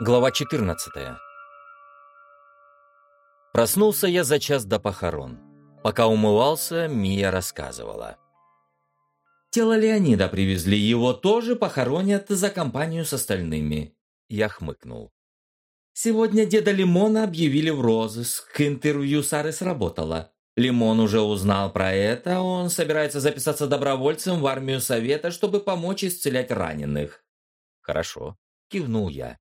Глава 14 Проснулся я за час до похорон. Пока умывался, Мия рассказывала. «Тело Леонида привезли, его тоже похоронят за компанию с остальными». Я хмыкнул. «Сегодня деда Лимона объявили в розыск, интервью Сары сработало. Лимон уже узнал про это, он собирается записаться добровольцем в армию Совета, чтобы помочь исцелять раненых». «Хорошо», — кивнул я.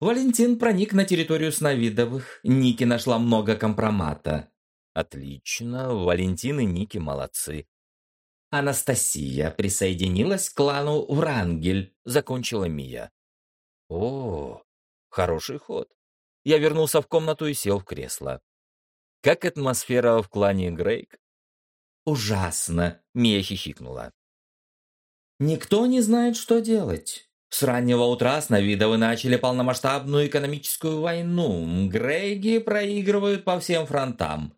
Валентин проник на территорию Сновидовых. Ники нашла много компромата. Отлично, Валентин и Ники молодцы. Анастасия присоединилась к клану Врангель, закончила Мия. О, хороший ход. Я вернулся в комнату и сел в кресло. Как атмосфера в клане Грейк? Ужасно, Мия хихикнула. Никто не знает, что делать. С раннего утра Сновидовы начали полномасштабную экономическую войну. Грейги проигрывают по всем фронтам.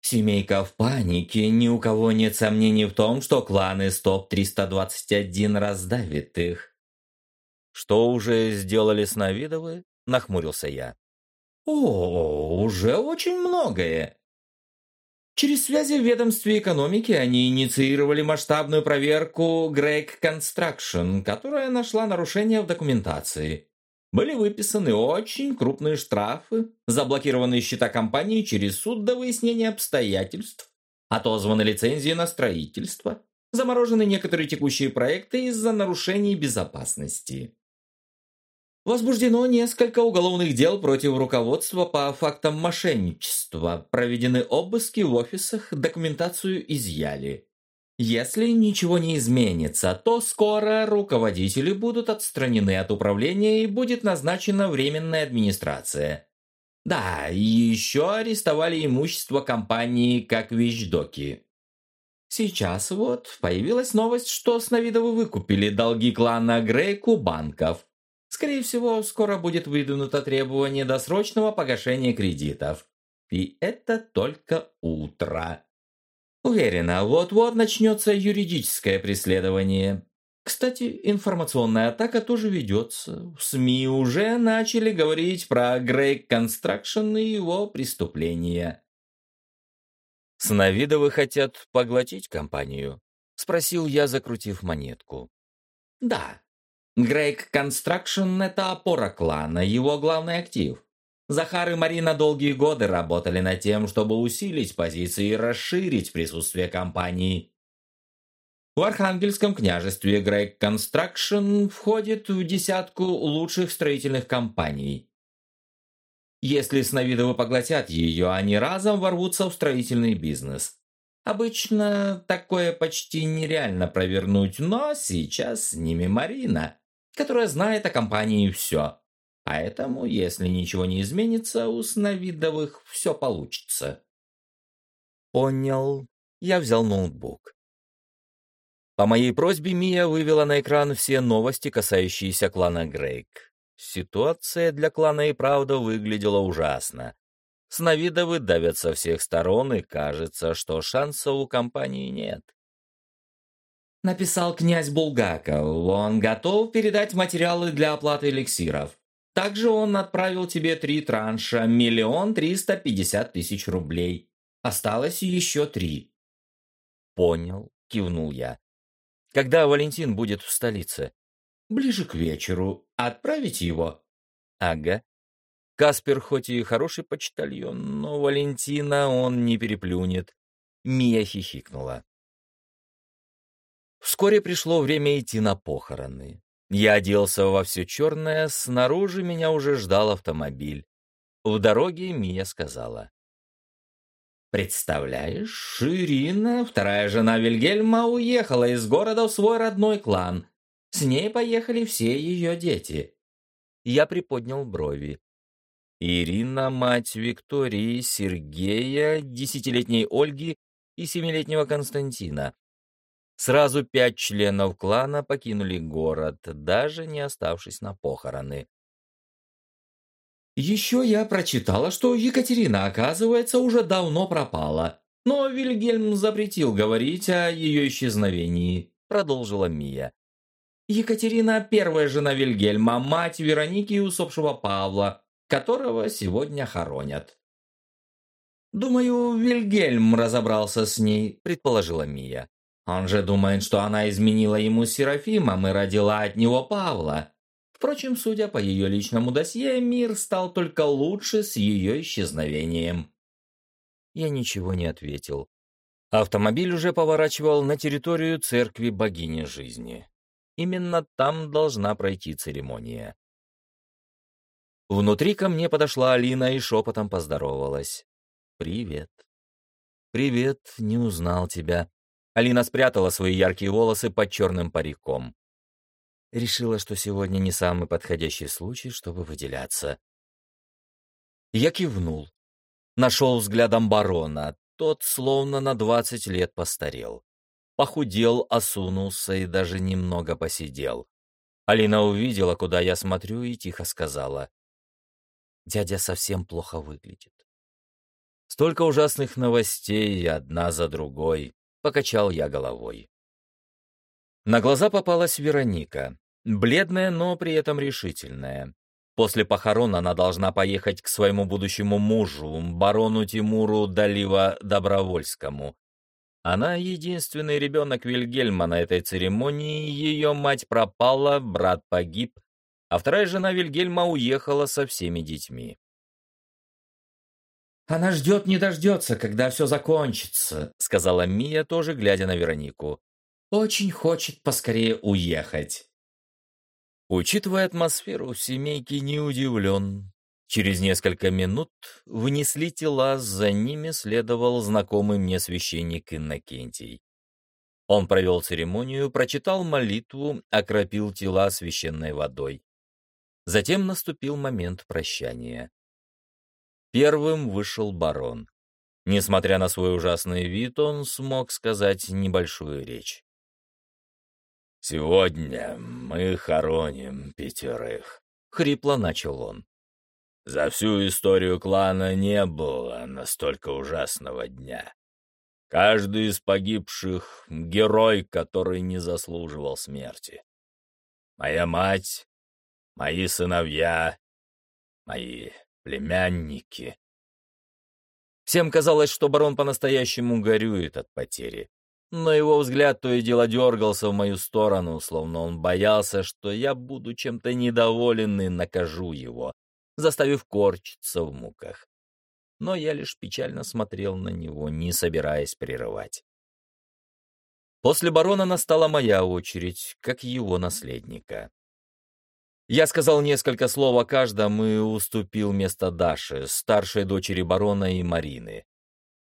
Семейка в панике, ни у кого нет сомнений в том, что кланы СТОП-321 раздавит их. «Что уже сделали Сновидовы?» – нахмурился я. «О, уже очень многое. Через связи в ведомстве экономики они инициировали масштабную проверку Greg Construction, которая нашла нарушения в документации. Были выписаны очень крупные штрафы, заблокированы счета компании через суд до выяснения обстоятельств, отозваны лицензии на строительство, заморожены некоторые текущие проекты из-за нарушений безопасности. Возбуждено несколько уголовных дел против руководства по фактам мошенничества. Проведены обыски в офисах, документацию изъяли. Если ничего не изменится, то скоро руководители будут отстранены от управления и будет назначена временная администрация. Да, и еще арестовали имущество компании как вещдоки. Сейчас вот появилась новость, что Сновидовы выкупили долги клана Грейку банков. Скорее всего, скоро будет выдвинуто требование досрочного погашения кредитов. И это только утро. Уверена, вот-вот начнется юридическое преследование. Кстати, информационная атака тоже ведется. В СМИ уже начали говорить про Грейк Констракшн и его преступления. «Сновидовы хотят поглотить компанию?» — спросил я, закрутив монетку. «Да, Грейк Констракшн – это опора клана, его главный актив. Захар и Марина долгие годы работали над тем, чтобы усилить позиции и расширить присутствие компании. В Архангельском княжестве Грейк Констракшн входит в десятку лучших строительных компаний. Если Сновидовы поглотят ее, они разом ворвутся в строительный бизнес. Обычно такое почти нереально провернуть, но сейчас с ними Марина которая знает о компании все. Поэтому, если ничего не изменится, у Сновидовых все получится. Понял. Я взял ноутбук. По моей просьбе Мия вывела на экран все новости, касающиеся клана Грейк. Ситуация для клана и правда выглядела ужасно. Сновидовы давят со всех сторон, и кажется, что шансов у компании нет написал князь Булгаков. Он готов передать материалы для оплаты эликсиров. Также он отправил тебе три транша, миллион триста пятьдесят тысяч рублей. Осталось еще три. Понял, кивнул я. Когда Валентин будет в столице? Ближе к вечеру. Отправить его? Ага. Каспер хоть и хороший почтальон, но Валентина он не переплюнет. Мия хихикнула. Вскоре пришло время идти на похороны. Я оделся во все черное, снаружи меня уже ждал автомобиль. В дороге Мия сказала. «Представляешь, Ирина, вторая жена Вильгельма, уехала из города в свой родной клан. С ней поехали все ее дети». Я приподнял брови. Ирина, мать Виктории, Сергея, десятилетней Ольги и семилетнего Константина. Сразу пять членов клана покинули город, даже не оставшись на похороны. Еще я прочитала, что Екатерина, оказывается, уже давно пропала, но Вильгельм запретил говорить о ее исчезновении, продолжила Мия. Екатерина – первая жена Вильгельма, мать Вероники и усопшего Павла, которого сегодня хоронят. «Думаю, Вильгельм разобрался с ней», – предположила Мия. «Он же думает, что она изменила ему с Серафимом и родила от него Павла. Впрочем, судя по ее личному досье, мир стал только лучше с ее исчезновением». Я ничего не ответил. Автомобиль уже поворачивал на территорию церкви богини жизни. Именно там должна пройти церемония. Внутри ко мне подошла Алина и шепотом поздоровалась. «Привет». «Привет, не узнал тебя». Алина спрятала свои яркие волосы под черным париком. Решила, что сегодня не самый подходящий случай, чтобы выделяться. Я кивнул. Нашел взглядом барона. Тот словно на двадцать лет постарел. Похудел, осунулся и даже немного посидел. Алина увидела, куда я смотрю, и тихо сказала. «Дядя совсем плохо выглядит. Столько ужасных новостей, одна за другой. Покачал я головой. На глаза попалась Вероника. Бледная, но при этом решительная. После похорон она должна поехать к своему будущему мужу, барону Тимуру Далива Добровольскому. Она единственный ребенок Вильгельма на этой церемонии, ее мать пропала, брат погиб, а вторая жена Вильгельма уехала со всеми детьми. «Она ждет, не дождется, когда все закончится», — сказала Мия, тоже глядя на Веронику. «Очень хочет поскорее уехать». Учитывая атмосферу, семейки не удивлен. Через несколько минут внесли тела, за ними следовал знакомый мне священник Иннокентий. Он провел церемонию, прочитал молитву, окропил тела священной водой. Затем наступил момент прощания. Первым вышел барон. Несмотря на свой ужасный вид, он смог сказать небольшую речь. «Сегодня мы хороним пятерых», — хрипло начал он. «За всю историю клана не было настолько ужасного дня. Каждый из погибших — герой, который не заслуживал смерти. Моя мать, мои сыновья, мои племянники. Всем казалось, что барон по-настоящему горюет от потери. Но его взгляд то и дело дергался в мою сторону, словно он боялся, что я буду чем-то недоволен и накажу его, заставив корчиться в муках. Но я лишь печально смотрел на него, не собираясь прерывать. После барона настала моя очередь, как его наследника. Я сказал несколько слов о каждом и уступил место Даше, старшей дочери барона и Марины.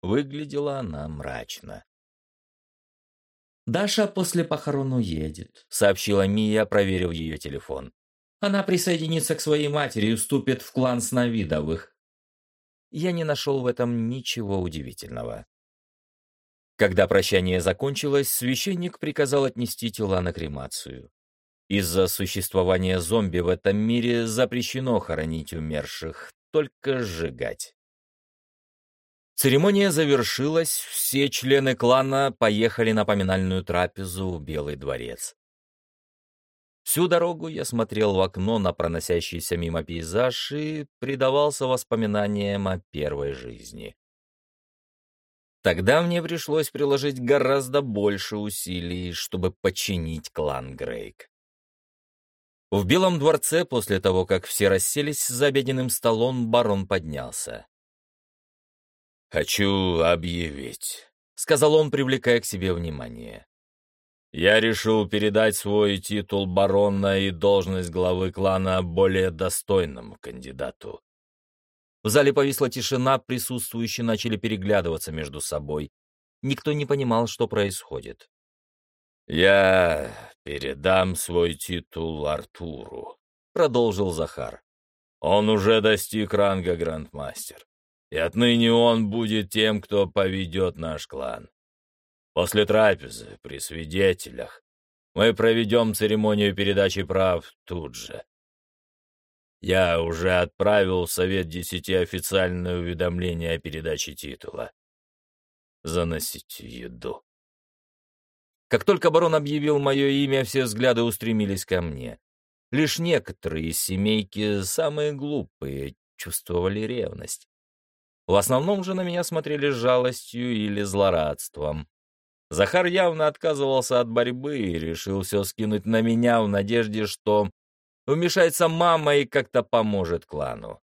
Выглядела она мрачно. «Даша после похорон уедет», — сообщила Мия, проверив ее телефон. «Она присоединится к своей матери и вступит в клан Сновидовых». Я не нашел в этом ничего удивительного. Когда прощание закончилось, священник приказал отнести тела на кремацию. Из-за существования зомби в этом мире запрещено хоронить умерших, только сжигать. Церемония завершилась, все члены клана поехали на поминальную трапезу в Белый дворец. Всю дорогу я смотрел в окно на проносящийся мимо пейзаж и предавался воспоминаниям о первой жизни. Тогда мне пришлось приложить гораздо больше усилий, чтобы починить клан Грейк. В Белом дворце, после того, как все расселись за обеденным столом, барон поднялся. «Хочу объявить», — сказал он, привлекая к себе внимание. «Я решил передать свой титул барона и должность главы клана более достойному кандидату». В зале повисла тишина, присутствующие начали переглядываться между собой. Никто не понимал, что происходит. «Я передам свой титул Артуру», — продолжил Захар. «Он уже достиг ранга грандмастер, и отныне он будет тем, кто поведет наш клан. После трапезы, при свидетелях, мы проведем церемонию передачи прав тут же. Я уже отправил в Совет Десяти официальное уведомление о передаче титула. Заносите еду. Как только барон объявил мое имя, все взгляды устремились ко мне. Лишь некоторые из семейки, самые глупые, чувствовали ревность. В основном же на меня смотрели с жалостью или злорадством. Захар явно отказывался от борьбы и решил все скинуть на меня в надежде, что вмешается мама и как-то поможет клану.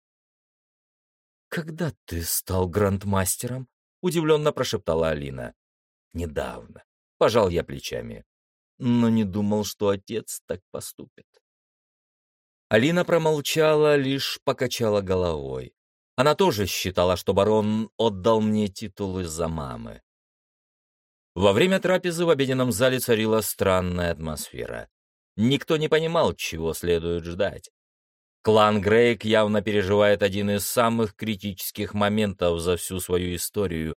«Когда ты стал грандмастером?» — удивленно прошептала Алина. «Недавно». Пожал я плечами. Но не думал, что отец так поступит. Алина промолчала, лишь покачала головой. Она тоже считала, что барон отдал мне титул из-за мамы. Во время трапезы в обеденном зале царила странная атмосфера. Никто не понимал, чего следует ждать. Клан Грейк явно переживает один из самых критических моментов за всю свою историю.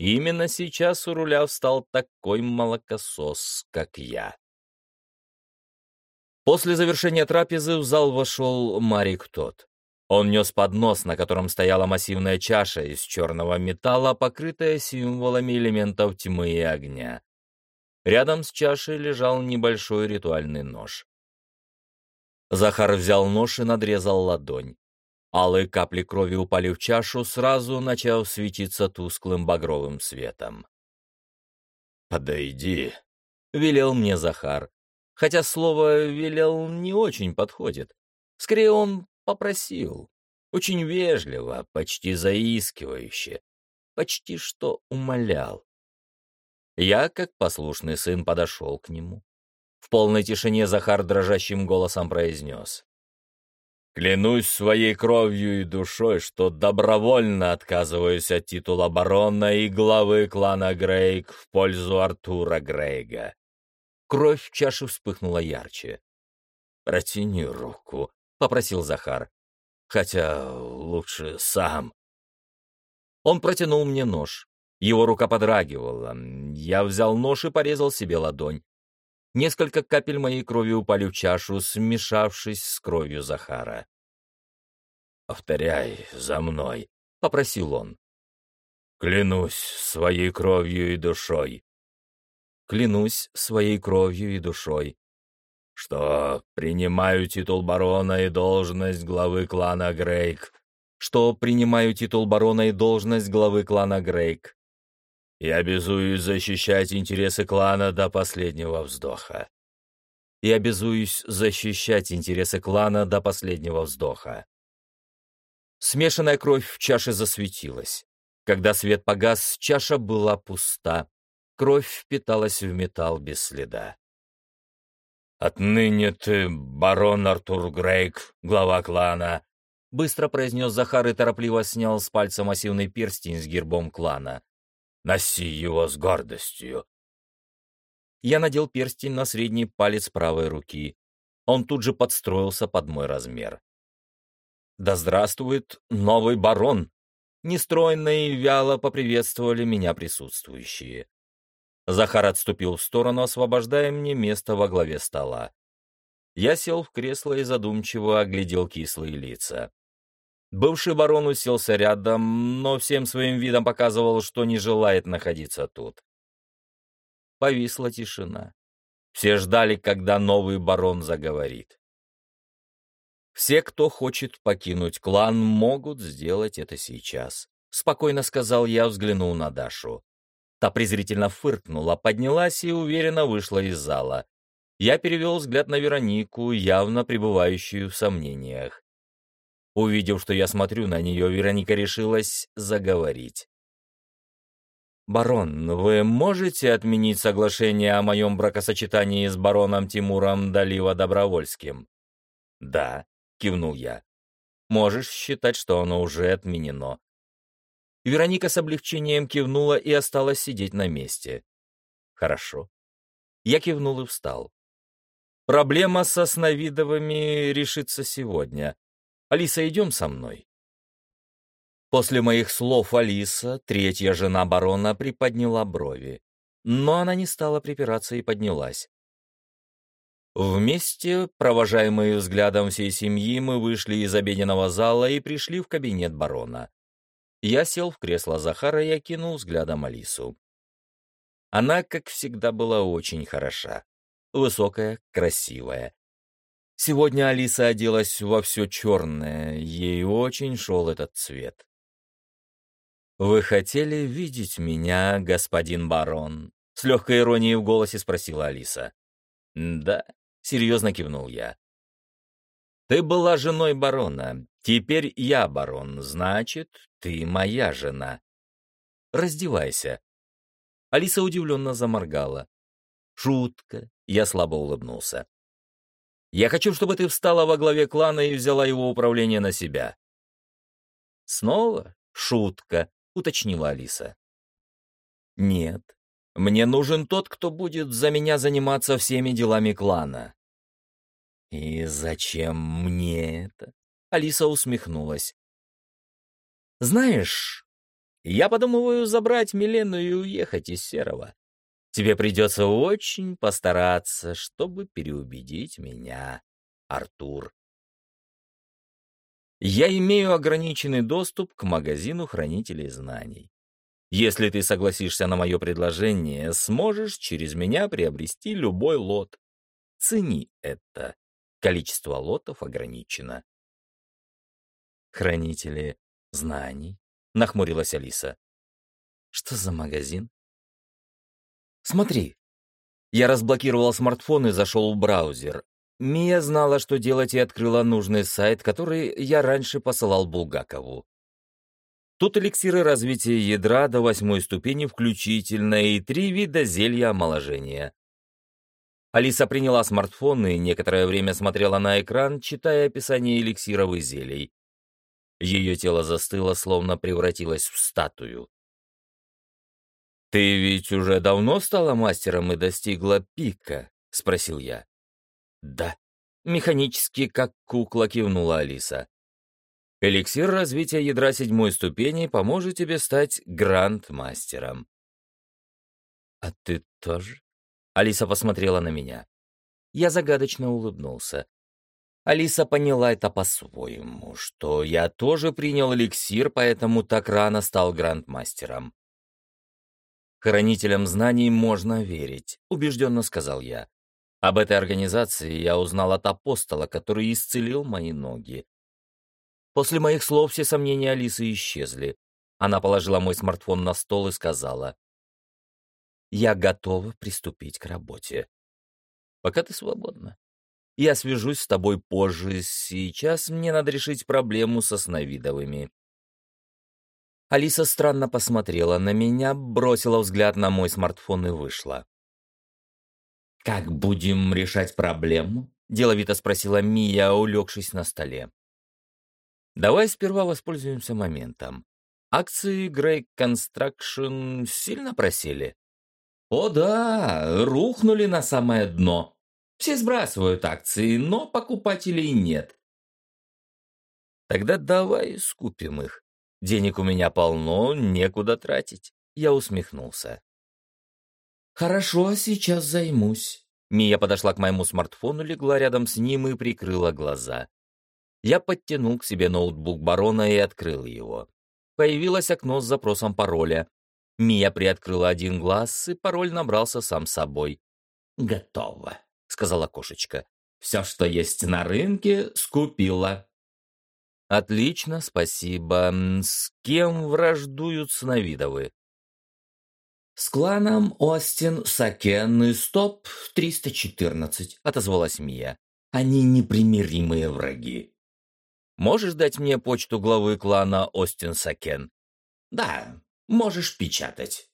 Именно сейчас у руля встал такой молокосос, как я. После завершения трапезы в зал вошел Марик тот. Он нес поднос, на котором стояла массивная чаша из черного металла, покрытая символами элементов тьмы и огня. Рядом с чашей лежал небольшой ритуальный нож. Захар взял нож и надрезал ладонь. Алые капли крови упали в чашу, сразу начав светиться тусклым багровым светом. «Подойди», — велел мне Захар, хотя слово «велел» не очень подходит. Скорее, он попросил. Очень вежливо, почти заискивающе, почти что умолял. Я, как послушный сын, подошел к нему. В полной тишине Захар дрожащим голосом произнес. «Клянусь своей кровью и душой, что добровольно отказываюсь от титула барона и главы клана Грейг в пользу Артура Грейга. Кровь в чаше вспыхнула ярче. «Протяни руку», — попросил Захар. «Хотя лучше сам». Он протянул мне нож. Его рука подрагивала. Я взял нож и порезал себе ладонь. Несколько капель моей крови упали в чашу, смешавшись с кровью Захара. «Повторяй за мной», — попросил он. «Клянусь своей кровью и душой, клянусь своей кровью и душой, что принимаю титул барона и должность главы клана Грейк, что принимаю титул барона и должность главы клана Грейк, и обязуюсь защищать интересы клана до последнего вздоха. И обязуюсь защищать интересы клана до последнего вздоха. Смешанная кровь в чаше засветилась. Когда свет погас, чаша была пуста. Кровь впиталась в металл без следа. «Отныне ты барон Артур Грейк, глава клана», — быстро произнес Захар и торопливо снял с пальца массивный перстень с гербом клана. «Носи его с гордостью». Я надел перстень на средний палец правой руки. Он тут же подстроился под мой размер. «Да здравствует новый барон!» Нестройно и вяло поприветствовали меня присутствующие. Захар отступил в сторону, освобождая мне место во главе стола. Я сел в кресло и задумчиво оглядел кислые лица. Бывший барон уселся рядом, но всем своим видом показывал, что не желает находиться тут. Повисла тишина. Все ждали, когда новый барон заговорит. Все, кто хочет покинуть клан, могут сделать это сейчас. Спокойно сказал я, взглянул на Дашу. Та презрительно фыркнула, поднялась и уверенно вышла из зала. Я перевел взгляд на Веронику, явно пребывающую в сомнениях. Увидев, что я смотрю на нее, Вероника решилась заговорить. «Барон, вы можете отменить соглашение о моем бракосочетании с бароном Тимуром Далива-Добровольским?» «Да», — кивнул я. «Можешь считать, что оно уже отменено. Вероника с облегчением кивнула и осталась сидеть на месте. «Хорошо». Я кивнул и встал. «Проблема со Сновидовыми решится сегодня. Алиса, идем со мной». После моих слов Алиса, третья жена барона, приподняла брови. Но она не стала припираться и поднялась. Вместе, провожаемые взглядом всей семьи, мы вышли из обеденного зала и пришли в кабинет барона. Я сел в кресло Захара и окинул взглядом Алису. Она, как всегда, была очень хороша. Высокая, красивая. Сегодня Алиса оделась во все черное, ей очень шел этот цвет. «Вы хотели видеть меня, господин барон?» С легкой иронией в голосе спросила Алиса. «Да», — серьезно кивнул я. «Ты была женой барона. Теперь я барон. Значит, ты моя жена. Раздевайся». Алиса удивленно заморгала. «Шутка», — я слабо улыбнулся. «Я хочу, чтобы ты встала во главе клана и взяла его управление на себя». «Снова шутка», — уточнила Алиса. «Нет, мне нужен тот, кто будет за меня заниматься всеми делами клана». «И зачем мне это?» — Алиса усмехнулась. «Знаешь, я подумываю забрать Милену и уехать из Серого. Тебе придется очень постараться, чтобы переубедить меня, Артур. Я имею ограниченный доступ к магазину хранителей знаний. Если ты согласишься на мое предложение, сможешь через меня приобрести любой лот. Цени это. Количество лотов ограничено. Хранители знаний, нахмурилась Алиса. Что за магазин? Смотри. Я разблокировал смартфон и зашел в браузер. Мия знала, что делать, и открыла нужный сайт, который я раньше посылал Булгакову. Тут эликсиры развития ядра до восьмой ступени включительно и три вида зелья омоложения. Алиса приняла смартфон и некоторое время смотрела на экран, читая описание эликсиров и зелий. Ее тело застыло, словно превратилось в статую. «Ты ведь уже давно стала мастером и достигла пика?» — спросил я. «Да», — механически, как кукла, кивнула Алиса. Эликсир развития ядра седьмой ступени поможет тебе стать гранд-мастером. «А ты тоже?» Алиса посмотрела на меня. Я загадочно улыбнулся. Алиса поняла это по-своему, что я тоже принял эликсир, поэтому так рано стал грандмастером. «Хранителям знаний можно верить», — убежденно сказал я. Об этой организации я узнал от апостола, который исцелил мои ноги. После моих слов все сомнения Алисы исчезли. Она положила мой смартфон на стол и сказала, «Я готова приступить к работе. Пока ты свободна. Я свяжусь с тобой позже. Сейчас мне надо решить проблему со сновидовыми». Алиса странно посмотрела на меня, бросила взгляд на мой смартфон и вышла. «Как будем решать проблему?» — деловито спросила Мия, улегшись на столе. Давай сперва воспользуемся моментом. Акции Grey Construction сильно просели? О да, рухнули на самое дно. Все сбрасывают акции, но покупателей нет. Тогда давай скупим их. Денег у меня полно, некуда тратить. Я усмехнулся. Хорошо, сейчас займусь. Мия подошла к моему смартфону, легла рядом с ним и прикрыла глаза. Я подтянул к себе ноутбук барона и открыл его. Появилось окно с запросом пароля. Мия приоткрыла один глаз, и пароль набрался сам собой. «Готово», — сказала кошечка. «Все, что есть на рынке, скупила». «Отлично, спасибо. С кем враждуют Сновидовы?» «С кланом Остин, Сакен и Стоп 314», — отозвалась Мия. «Они непримиримые враги». Можешь дать мне почту главы клана Остин Сакен? Да, можешь печатать.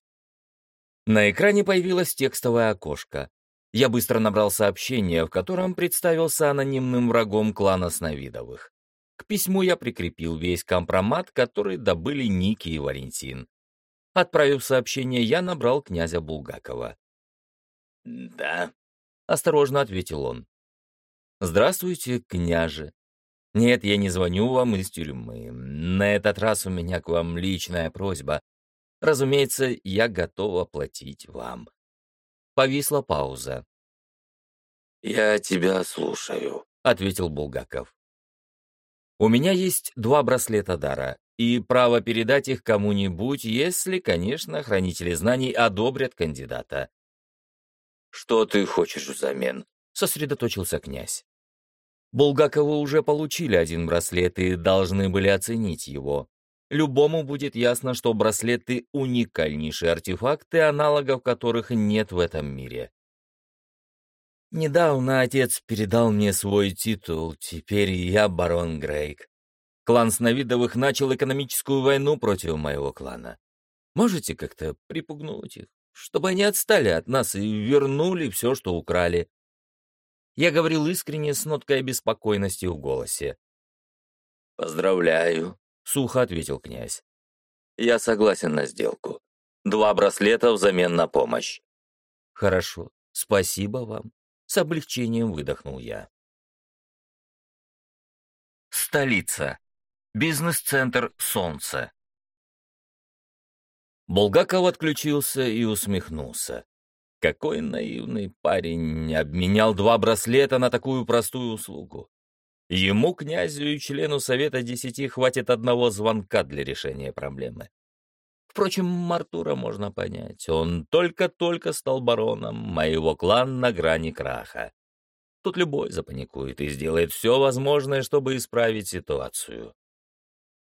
На экране появилось текстовое окошко. Я быстро набрал сообщение, в котором представился анонимным врагом клана Сновидовых. К письму я прикрепил весь компромат, который добыли Ники и Валентин. Отправив сообщение, я набрал князя Булгакова. «Да», — осторожно ответил он. «Здравствуйте, княже. Нет, я не звоню вам из тюрьмы. На этот раз у меня к вам личная просьба. Разумеется, я готов оплатить вам. Повисла пауза. «Я тебя слушаю», — ответил Булгаков. «У меня есть два браслета дара. и право передать их кому-нибудь, если, конечно, хранители знаний одобрят кандидата. «Что ты хочешь взамен?» — сосредоточился князь. Булгаковы уже получили один браслет и должны были оценить его. Любому будет ясно, что браслеты — уникальнейшие артефакты, аналогов которых нет в этом мире. Недавно отец передал мне свой титул, теперь я барон Грейк. Клан Сновидовых начал экономическую войну против моего клана. Можете как-то припугнуть их, чтобы они отстали от нас и вернули все, что украли?» Я говорил искренне, с ноткой беспокойности в голосе. «Поздравляю», — сухо ответил князь. «Я согласен на сделку. Два браслета взамен на помощь». «Хорошо, спасибо вам», — с облегчением выдохнул я. Столица. Бизнес-центр «Солнце». Булгаков отключился и усмехнулся. Какой наивный парень обменял два браслета на такую простую услугу. Ему, князю и члену Совета Десяти, хватит одного звонка для решения проблемы. Впрочем, Мартура можно понять. Он только-только стал бароном, а его клан на грани краха. Тут любой запаникует и сделает все возможное, чтобы исправить ситуацию.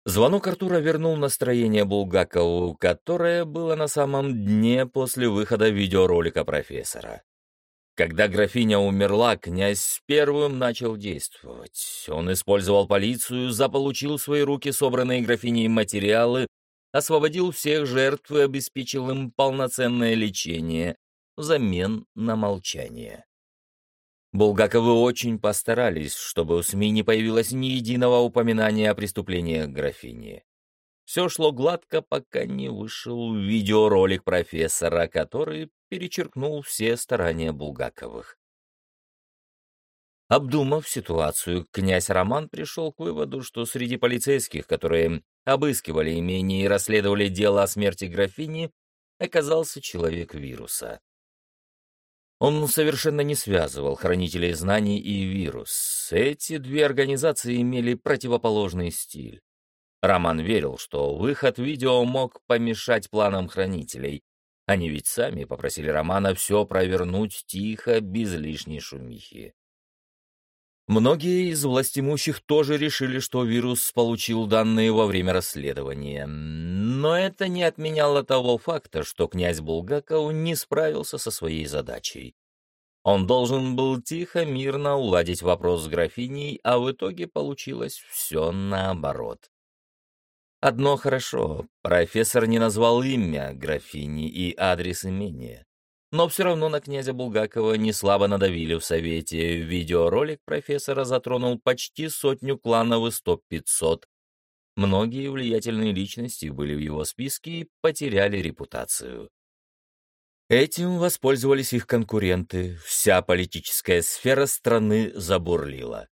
Звонок Артура вернул настроение Булгакову, которое было на самом дне после выхода видеоролика профессора. Когда графиня умерла, князь первым начал действовать. Он использовал полицию, заполучил в свои руки собранные графиней материалы, освободил всех жертв и обеспечил им полноценное лечение взамен на молчание. Булгаковы очень постарались, чтобы у СМИ не появилось ни единого упоминания о преступлениях графини. Все шло гладко, пока не вышел видеоролик профессора, который перечеркнул все старания Булгаковых. Обдумав ситуацию, князь Роман пришел к выводу, что среди полицейских, которые обыскивали имение и расследовали дело о смерти графини, оказался человек вируса. Он совершенно не связывал хранителей знаний и вирус. Эти две организации имели противоположный стиль. Роман верил, что выход видео мог помешать планам хранителей. Они ведь сами попросили Романа все провернуть тихо, без лишней шумихи. Многие из властимущих тоже решили, что вирус получил данные во время расследования. Но это не отменяло того факта, что князь Булгаков не справился со своей задачей. Он должен был тихо, мирно уладить вопрос с графиней, а в итоге получилось все наоборот. Одно хорошо, профессор не назвал имя графини и адрес имения. Но все равно на князя Булгакова не слабо надавили в Совете. Видеоролик профессора затронул почти сотню кланов из топ-500. Многие влиятельные личности были в его списке и потеряли репутацию. Этим воспользовались их конкуренты. Вся политическая сфера страны забурлила.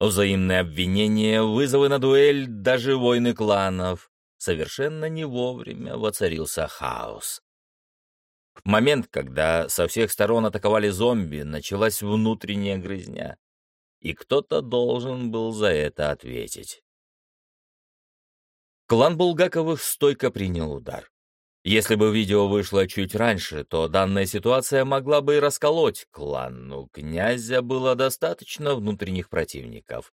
Взаимные обвинения, вызовы на дуэль, даже войны кланов. Совершенно не вовремя воцарился хаос. В момент, когда со всех сторон атаковали зомби, началась внутренняя грызня. И кто-то должен был за это ответить. Клан Булгаковых стойко принял удар. Если бы видео вышло чуть раньше, то данная ситуация могла бы и расколоть клан, но у князя было достаточно внутренних противников.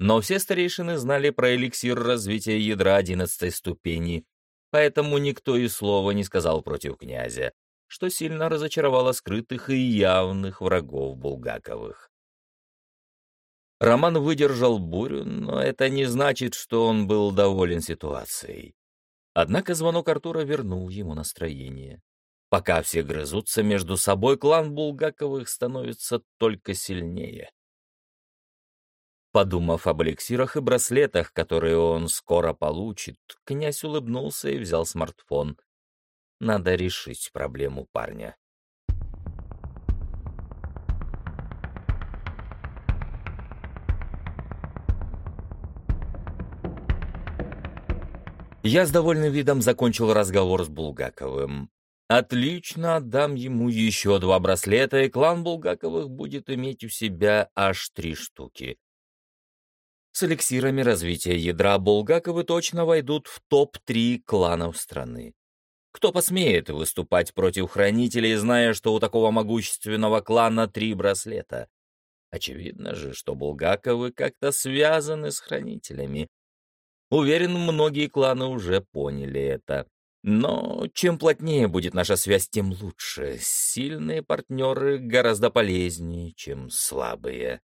Но все старейшины знали про эликсир развития ядра одиннадцатой ступени, поэтому никто и слова не сказал против князя, что сильно разочаровало скрытых и явных врагов Булгаковых. Роман выдержал бурю, но это не значит, что он был доволен ситуацией. Однако звонок Артура вернул ему настроение. Пока все грызутся между собой, клан Булгаковых становится только сильнее. Подумав об эликсирах и браслетах, которые он скоро получит, князь улыбнулся и взял смартфон. Надо решить проблему парня. Я с довольным видом закончил разговор с Булгаковым. Отлично, отдам ему еще два браслета, и клан Булгаковых будет иметь у себя аж три штуки. С эликсирами развития ядра Булгаковы точно войдут в топ-3 кланов страны. Кто посмеет выступать против хранителей, зная, что у такого могущественного клана три браслета? Очевидно же, что Булгаковы как-то связаны с хранителями. Уверен, многие кланы уже поняли это. Но чем плотнее будет наша связь, тем лучше. Сильные партнеры гораздо полезнее, чем слабые.